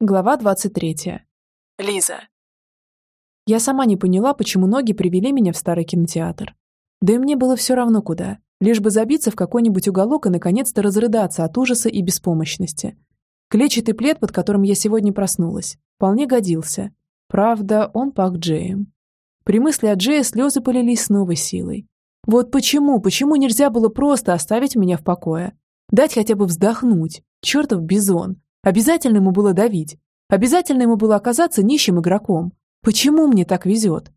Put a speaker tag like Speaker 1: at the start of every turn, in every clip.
Speaker 1: Глава 23.
Speaker 2: Лиза.
Speaker 1: Я сама не поняла, почему ноги привели меня в старый кинотеатр. Да и мне было все равно куда, лишь бы забиться в какой-нибудь уголок и наконец-то разрыдаться от ужаса и беспомощности. Клетчатый плед, под которым я сегодня проснулась, вполне годился. Правда, он пах Джеем. При мысли о Джее слезы полились с новой силой. Вот почему, почему нельзя было просто оставить меня в покое? Дать хотя бы вздохнуть. Чертов бизон. Обязательно ему было давить. Обязательно ему было оказаться нищим игроком. Почему мне так везет?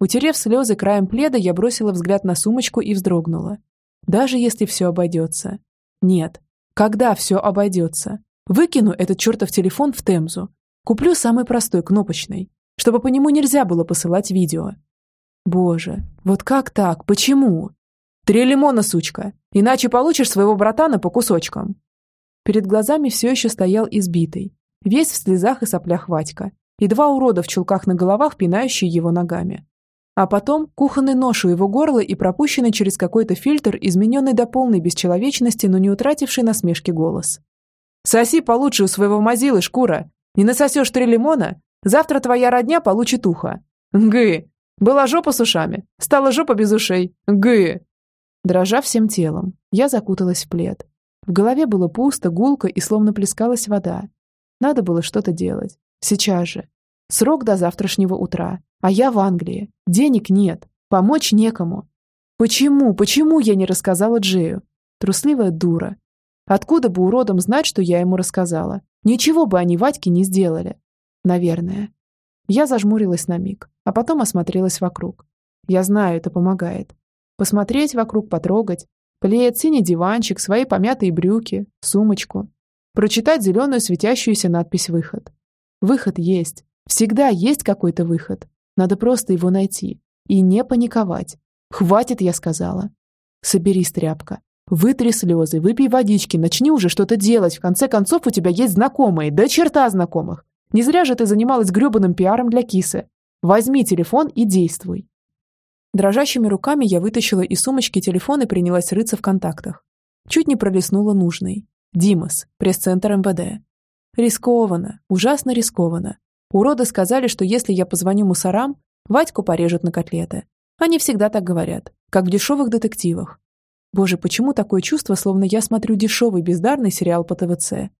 Speaker 1: Утерев слезы краем пледа, я бросила взгляд на сумочку и вздрогнула. Даже если все обойдется. Нет. Когда все обойдется? Выкину этот чертов телефон в Темзу. Куплю самый простой, кнопочный, чтобы по нему нельзя было посылать видео. Боже, вот как так? Почему? Три лимона, сучка, иначе получишь своего братана по кусочкам. Перед глазами все еще стоял избитый, весь в слезах и соплях Вадька, и два урода в чулках на головах, пинающие его ногами. А потом кухонный нож у его горла и пропущенный через какой-то фильтр, измененный до полной бесчеловечности, но не утративший насмешки голос. «Соси получше у своего мазилы, шкура! Не насосешь три лимона? Завтра твоя родня получит ухо! Гы! Была жопа с ушами, стала жопа без ушей! Гы!» Дрожа всем телом, я закуталась в плед, в голове было пусто, гулко и словно плескалась вода. Надо было что-то делать. Сейчас же. Срок до завтрашнего утра. А я в Англии. Денег нет. Помочь некому. Почему, почему я не рассказала Джею? Трусливая дура. Откуда бы уродам знать, что я ему рассказала? Ничего бы они Вадьке не сделали. Наверное. Я зажмурилась на миг, а потом осмотрелась вокруг. Я знаю, это помогает. Посмотреть вокруг, потрогать, Плед, синий диванчик, свои помятые брюки, сумочку. Прочитать зеленую светящуюся надпись «Выход». Выход есть. Всегда есть какой-то выход. Надо просто его найти. И не паниковать. Хватит, я сказала. Соберись, тряпка. Вытри слезы, выпей водички, начни уже что-то делать. В конце концов, у тебя есть знакомые, да черта знакомых. Не зря же ты занималась гребаным пиаром для кисы. Возьми телефон и действуй. Дрожащими руками я вытащила из сумочки телефон и принялась рыться в контактах. Чуть не пролистнула нужный. Димас, пресс-центр МВД. Рискованно, ужасно рискованно. Уроды сказали, что если я позвоню мусорам, Вадьку порежут на котлеты. Они всегда так говорят, как в дешевых детективах. Боже, почему такое чувство, словно я смотрю дешевый бездарный сериал по ТВЦ?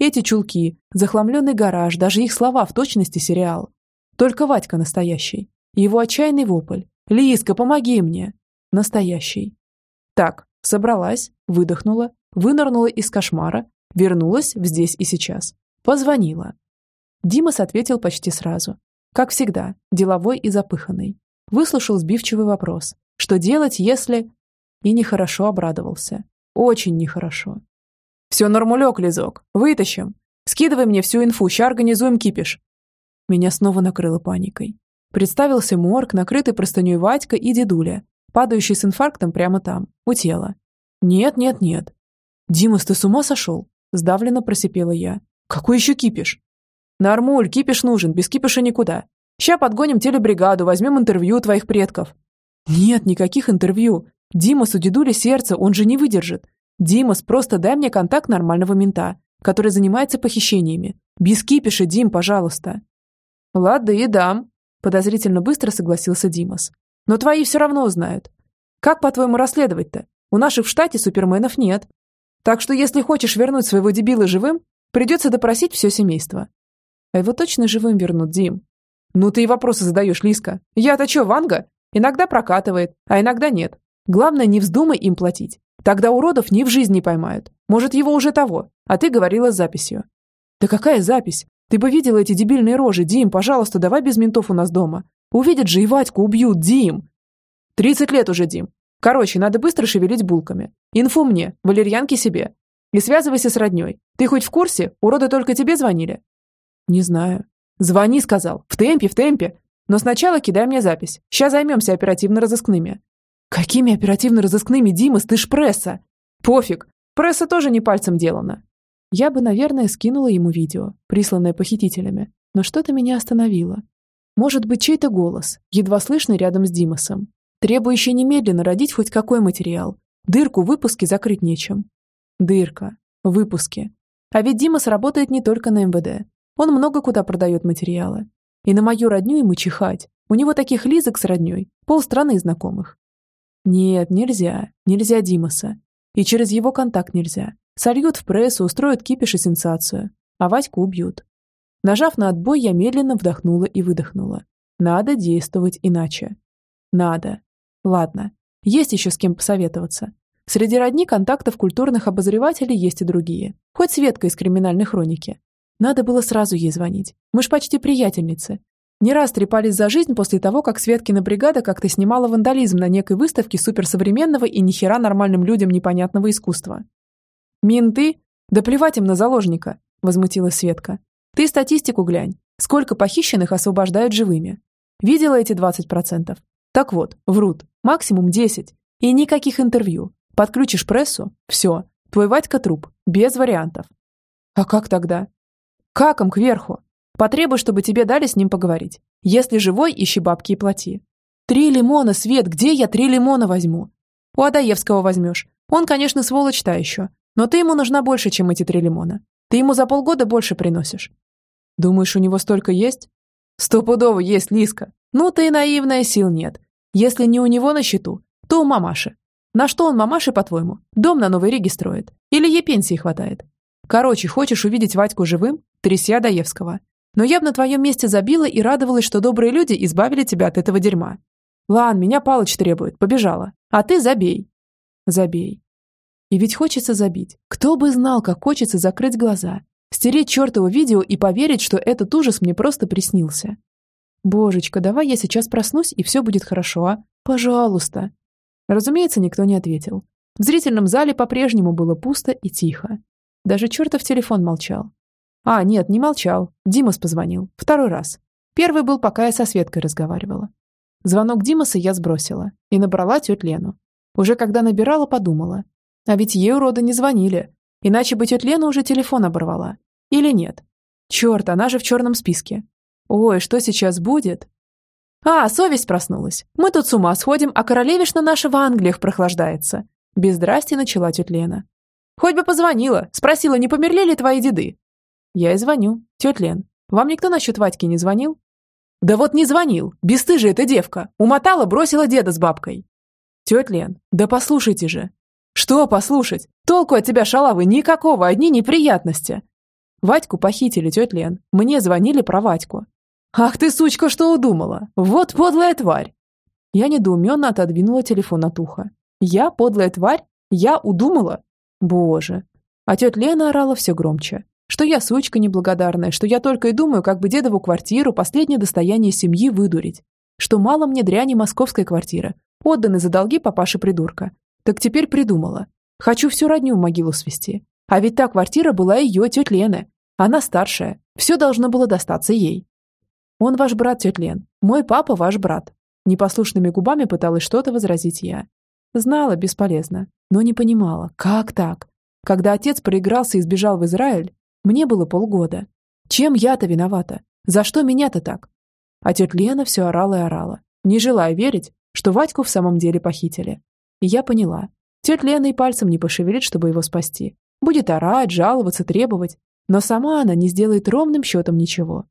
Speaker 1: Эти чулки, захламленный гараж, даже их слова в точности сериал. Только Вадька настоящий. Его отчаянный вопль, Лиска, помоги мне!» Настоящий. Так, собралась, выдохнула, вынырнула из кошмара, вернулась в здесь и сейчас. Позвонила. Димас ответил почти сразу. Как всегда, деловой и запыханный. Выслушал сбивчивый вопрос. Что делать, если... И нехорошо обрадовался. Очень нехорошо. «Все нормулек, Лизок. Вытащим. Скидывай мне всю инфу, ща организуем кипиш». Меня снова накрыло паникой. Представился морг, накрытый простыней Вадька и дедуля, падающий с инфарктом прямо там, у тела. «Нет, нет, нет». «Димас, ты с ума сошел?» Сдавленно просипела я. «Какой еще кипиш?» «Нормуль, кипиш нужен, без кипиша никуда. Ща подгоним телебригаду, возьмем интервью твоих предков». «Нет, никаких интервью. Димас у дедули сердце, он же не выдержит. Димас, просто дай мне контакт нормального мента, который занимается похищениями. Без кипиша, Дим, пожалуйста». «Ладно, и дам», Подозрительно быстро согласился Димас. Но твои все равно узнают. Как, по-твоему, расследовать-то? У наших в штате суперменов нет. Так что если хочешь вернуть своего дебила живым, придется допросить все семейство. А его точно живым вернут, Дим. Ну ты и вопросы задаешь, Лиска. Я-то что, Ванга? Иногда прокатывает, а иногда нет. Главное, не вздумай им платить. Тогда уродов ни в жизни не поймают. Может, его уже того. А ты говорила с записью. Да какая запись? Ты бы видела эти дебильные рожи, Дим, пожалуйста, давай без ментов у нас дома. Увидят же и Вадьку убьют, Дим. Тридцать лет уже, Дим. Короче, надо быстро шевелить булками. Инфу мне, валерьянки себе. И связывайся с родней. Ты хоть в курсе? Уроды только тебе звонили? Не знаю. Звони, сказал. В темпе, в темпе. Но сначала кидай мне запись. Сейчас займемся оперативно-розыскными. Какими оперативно-розыскными, Димас? Ты ж пресса. Пофиг. Пресса тоже не пальцем делана. Я бы, наверное, скинула ему видео, присланное похитителями, но что-то меня остановило. Может быть, чей-то голос, едва слышный рядом с Димасом, требующий немедленно родить хоть какой материал. Дырку в выпуске закрыть нечем. Дырка. Выпуски. А ведь Димас работает не только на МВД. Он много куда продает материалы. И на мою родню ему чихать. У него таких лизок с родней, полстраны знакомых. Нет, нельзя. Нельзя Димаса. И через его контакт нельзя. Сольют в прессу, устроят кипиш и сенсацию. А Вадьку убьют. Нажав на отбой, я медленно вдохнула и выдохнула. Надо действовать иначе. Надо. Ладно. Есть еще с кем посоветоваться. Среди родни контактов культурных обозревателей есть и другие. Хоть Светка из криминальной хроники. Надо было сразу ей звонить. Мы ж почти приятельницы. Не раз трепались за жизнь после того, как Светкина бригада как-то снимала вандализм на некой выставке суперсовременного и нихера нормальным людям непонятного искусства. «Менты? Да плевать им на заложника!» – возмутилась Светка. «Ты статистику глянь. Сколько похищенных освобождают живыми? Видела эти 20%? Так вот, врут. Максимум 10. И никаких интервью. Подключишь прессу – все. Твой Вадька труп. Без вариантов. А как тогда? Каком кверху? Потребуй, чтобы тебе дали с ним поговорить. Если живой, ищи бабки и плати. Три лимона, Свет, где я три лимона возьму? У Адаевского возьмешь. Он, конечно, сволочь та еще. Но ты ему нужна больше, чем эти три лимона. Ты ему за полгода больше приносишь. Думаешь, у него столько есть? Стопудово есть, Лиска. Ну ты наивная, сил нет. Если не у него на счету, то у мамаши. На что он мамаше, по-твоему? Дом на Новой Риге строит? Или ей пенсии хватает? Короче, хочешь увидеть Вадьку живым? Тряси Адаевского. Но я бы на твоем месте забила и радовалась, что добрые люди избавили тебя от этого дерьма. Лан, меня Палыч требует, побежала. А ты забей. Забей. И ведь хочется забить. Кто бы знал, как хочется закрыть глаза, стереть чертово видео и поверить, что этот ужас мне просто приснился. Божечка, давай я сейчас проснусь, и все будет хорошо, а? Пожалуйста. Разумеется, никто не ответил. В зрительном зале по-прежнему было пусто и тихо. Даже чертов телефон молчал. А, нет, не молчал. Димас позвонил. Второй раз. Первый был, пока я со Светкой разговаривала. Звонок Димаса я сбросила и набрала тетю Лену. Уже когда набирала, подумала. А ведь ей урода не звонили. Иначе бы тетя Лена уже телефон оборвала. Или нет? Черт, она же в черном списке. Ой, что сейчас будет? А, совесть проснулась. Мы тут с ума сходим, а королевишна наша в Англиях прохлаждается. Без здрасти начала тетя Лена. Хоть бы позвонила, спросила, не померли ли твои деды. Я и звоню. Тетя Лен, вам никто насчет Вадьки не звонил? Да вот не звонил. Бестыжая эта девка. Умотала, бросила деда с бабкой. Тетя Лен, да послушайте же. Что послушать? Толку от тебя, шалавы, никакого, одни неприятности. Вадьку похитили, тетя Лен. Мне звонили про Вадьку. Ах ты, сучка, что удумала? Вот подлая тварь. Я недоуменно отодвинула телефон от уха. Я подлая тварь? Я удумала? Боже. А тетя Лена орала все громче. Что я сучка неблагодарная, что я только и думаю, как бы дедову квартиру, последнее достояние семьи, выдурить. Что мало мне дряни московской квартиры, отданы за долги папаши-придурка. Так теперь придумала. Хочу всю родню в могилу свести. А ведь та квартира была ее, тетя Лены. Она старшая. Все должно было достаться ей. Он ваш брат, тетя Лен. Мой папа ваш брат. Непослушными губами пыталась что-то возразить я. Знала, бесполезно, но не понимала, как так? Когда отец проигрался и сбежал в Израиль, мне было полгода. Чем я-то виновата? За что меня-то так? А тетя Лена все орала и орала, не желая верить, что Вадьку в самом деле похитили. И я поняла. Тетя Лена и пальцем не пошевелит, чтобы его спасти. Будет орать, жаловаться, требовать. Но сама она не сделает ровным счетом ничего.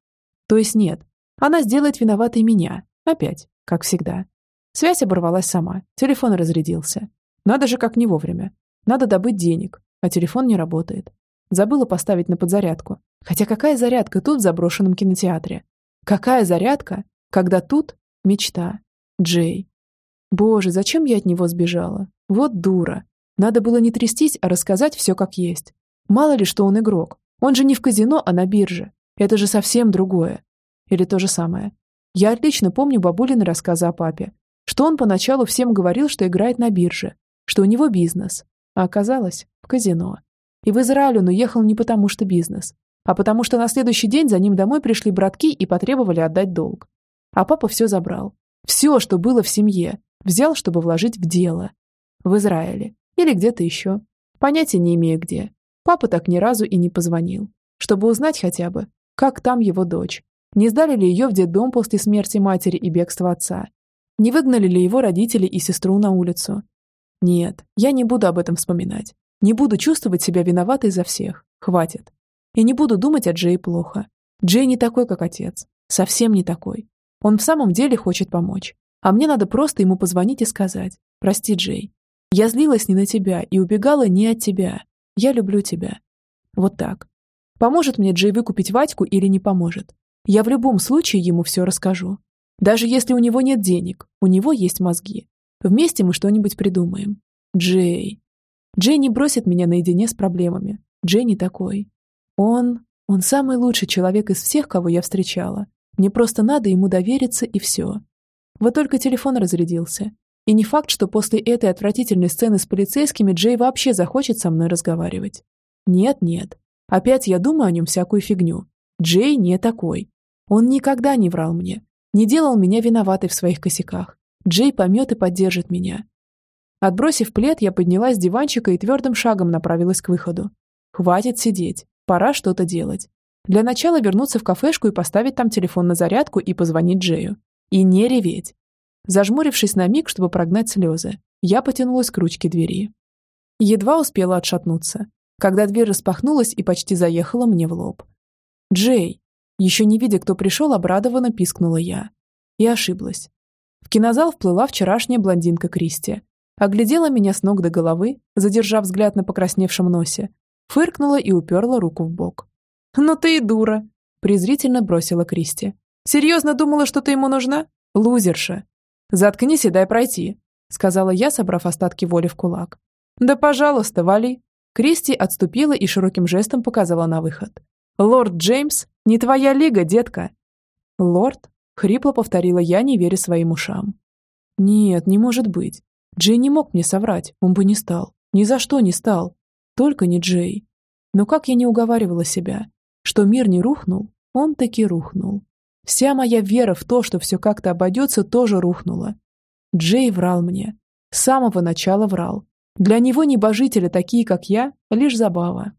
Speaker 1: То есть нет. Она сделает виноватой меня. Опять, как всегда. Связь оборвалась сама. Телефон разрядился. Надо же как не вовремя. Надо добыть денег, а телефон не работает. Забыла поставить на подзарядку. Хотя какая зарядка тут в заброшенном кинотеатре? Какая зарядка, когда тут мечта? Джей. Боже, зачем я от него сбежала? Вот дура. Надо было не трястись, а рассказать все как есть. Мало ли, что он игрок. Он же не в казино, а на бирже. Это же совсем другое. Или то же самое. Я отлично помню бабулины рассказы о папе. Что он поначалу всем говорил, что играет на бирже. Что у него бизнес. А оказалось, в казино. И в Израиль он уехал не потому, что бизнес, а потому что на следующий день за ним домой пришли братки и потребовали отдать долг. А папа все забрал. Все, что было в семье, взял, чтобы вложить в дело. В Израиле. Или где-то еще. Понятия не имею где. Папа так ни разу и не позвонил. Чтобы узнать хотя бы, как там его дочь. Не сдали ли ее в детдом после смерти матери и бегства отца? Не выгнали ли его родители и сестру на улицу? Нет, я не буду об этом вспоминать. Не буду чувствовать себя виноватой за всех. Хватит. И не буду думать о Джей плохо. Джей не такой, как отец. Совсем не такой. Он в самом деле хочет помочь. А мне надо просто ему позвонить и сказать. Прости, Джей. Я злилась не на тебя и убегала не от тебя. Я люблю тебя. Вот так. Поможет мне Джей выкупить Вадьку или не поможет? Я в любом случае ему все расскажу. Даже если у него нет денег, у него есть мозги. Вместе мы что-нибудь придумаем. Джей. Джей не бросит меня наедине с проблемами. Джей не такой. Он... Он самый лучший человек из всех, кого я встречала. Мне просто надо ему довериться и все. Вот только телефон разрядился. И не факт, что после этой отвратительной сцены с полицейскими Джей вообще захочет со мной разговаривать. Нет, нет. Опять я думаю о нем всякую фигню. Джей не такой. Он никогда не врал мне. Не делал меня виноватой в своих косяках. Джей поймет и поддержит меня. Отбросив плед, я поднялась с диванчика и твердым шагом направилась к выходу. Хватит сидеть. Пора что-то делать. Для начала вернуться в кафешку и поставить там телефон на зарядку и позвонить Джею. И не реветь. Зажмурившись на миг, чтобы прогнать слезы, я потянулась к ручке двери. Едва успела отшатнуться, когда дверь распахнулась и почти заехала мне в лоб. «Джей!» Еще не видя, кто пришел, обрадованно пискнула я. И ошиблась. В кинозал вплыла вчерашняя блондинка Кристи. Оглядела меня с ног до головы, задержав взгляд на покрасневшем носе, фыркнула и уперла руку в бок. «Ну ты и дура!» – презрительно бросила Кристи. «Серьезно думала, что ты ему нужна? Лузерша!» «Заткнись и дай пройти», – сказала я, собрав остатки воли в кулак. «Да пожалуйста, вали!» Кристи отступила и широким жестом показала на выход. «Лорд Джеймс, не твоя лига, детка!» «Лорд?» — хрипло повторила я, не веря своим ушам. «Нет, не может быть. Джей не мог мне соврать, он бы не стал. Ни за что не стал. Только не Джей. Но как я не уговаривала себя, что мир не рухнул, он таки рухнул. Вся моя вера в то, что все как-то обойдется, тоже рухнула. Джей врал мне. С самого начала врал. Для него небожители, такие как я, лишь забава.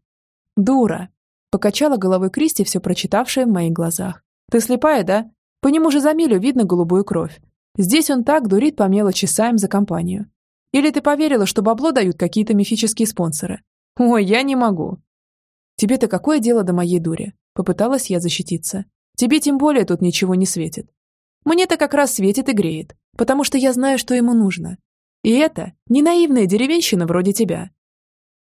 Speaker 1: «Дура!» – покачала головой Кристи, все прочитавшая в моих глазах. «Ты слепая, да? По нему же за милю видно голубую кровь. Здесь он так дурит по мелочи Сайм за компанию. Или ты поверила, что бабло дают какие-то мифические спонсоры? Ой, я не могу. Тебе-то какое дело до моей дури? Попыталась я защититься. Тебе тем более тут ничего не светит. Мне-то как раз светит и греет, потому что я знаю, что ему нужно. И это не наивная деревенщина вроде тебя.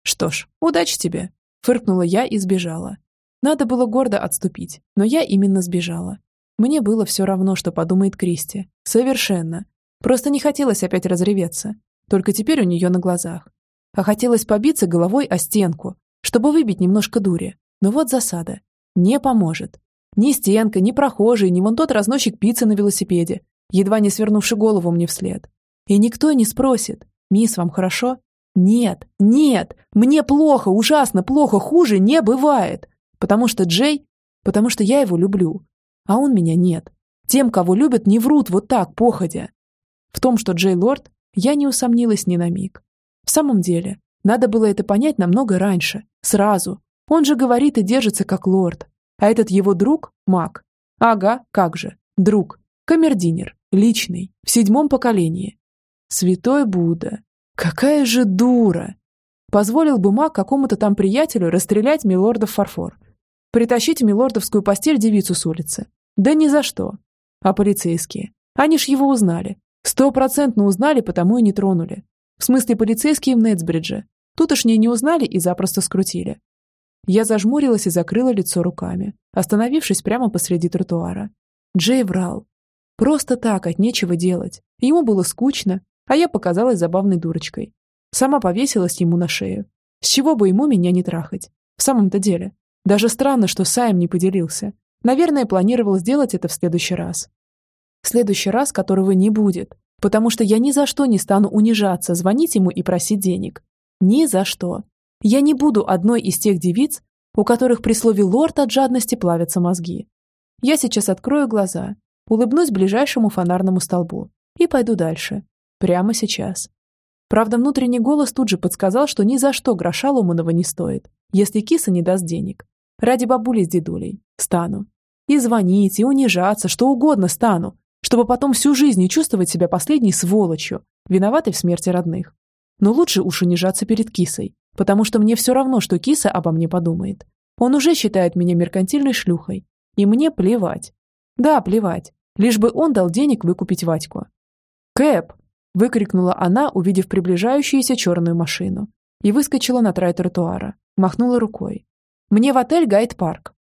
Speaker 1: Что ж, удачи тебе, фыркнула я и сбежала. Надо было гордо отступить, но я именно сбежала. Мне было все равно, что подумает Кристи. Совершенно. Просто не хотелось опять разреветься. Только теперь у нее на глазах. А хотелось побиться головой о стенку, чтобы выбить немножко дури. Но вот засада. Не поможет. Ни стенка, ни прохожий, ни вон тот разносчик пиццы на велосипеде, едва не свернувший голову мне вслед. И никто не спросит, «Мисс, вам хорошо?» Нет, нет, мне плохо, ужасно плохо, хуже не бывает. Потому что Джей, потому что я его люблю, а он меня нет. Тем, кого любят, не врут вот так, походя. В том, что Джей Лорд, я не усомнилась ни на миг. В самом деле, надо было это понять намного раньше, сразу. Он же говорит и держится как лорд. А этот его друг – маг. Ага, как же, друг. Камердинер, личный, в седьмом поколении. Святой Будда. Какая же дура! Позволил бы маг какому-то там приятелю расстрелять милорда в фарфор. Притащить в милордовскую постель девицу с улицы. Да ни за что. А полицейские? Они ж его узнали. Стопроцентно узнали, потому и не тронули. В смысле, полицейские в Нетсбридже. Тутошние не узнали и запросто скрутили. Я зажмурилась и закрыла лицо руками, остановившись прямо посреди тротуара. Джей врал. Просто так, от нечего делать. Ему было скучно, а я показалась забавной дурочкой. Сама повесилась ему на шею. С чего бы ему меня не трахать? В самом-то деле. Даже странно, что Сайм не поделился. Наверное, планировал сделать это в следующий раз. В следующий раз, которого не будет, потому что я ни за что не стану унижаться, звонить ему и просить денег. Ни за что. Я не буду одной из тех девиц, у которых при слове «лорд» от жадности плавятся мозги. Я сейчас открою глаза, улыбнусь ближайшему фонарному столбу и пойду дальше. Прямо сейчас. Правда, внутренний голос тут же подсказал, что ни за что гроша Ломанова не стоит, если киса не даст денег. Ради бабули с дедулей. Стану. И звонить, и унижаться, что угодно стану, чтобы потом всю жизнь не чувствовать себя последней сволочью, виноватой в смерти родных. Но лучше уж унижаться перед кисой, потому что мне все равно, что киса обо мне подумает. Он уже считает меня меркантильной шлюхой. И мне плевать. Да, плевать. Лишь бы он дал денег выкупить Вадьку. «Кэп!» – выкрикнула она, увидев приближающуюся черную машину. И выскочила на трай тротуара. Махнула рукой. «Мне в отель Гайд-парк.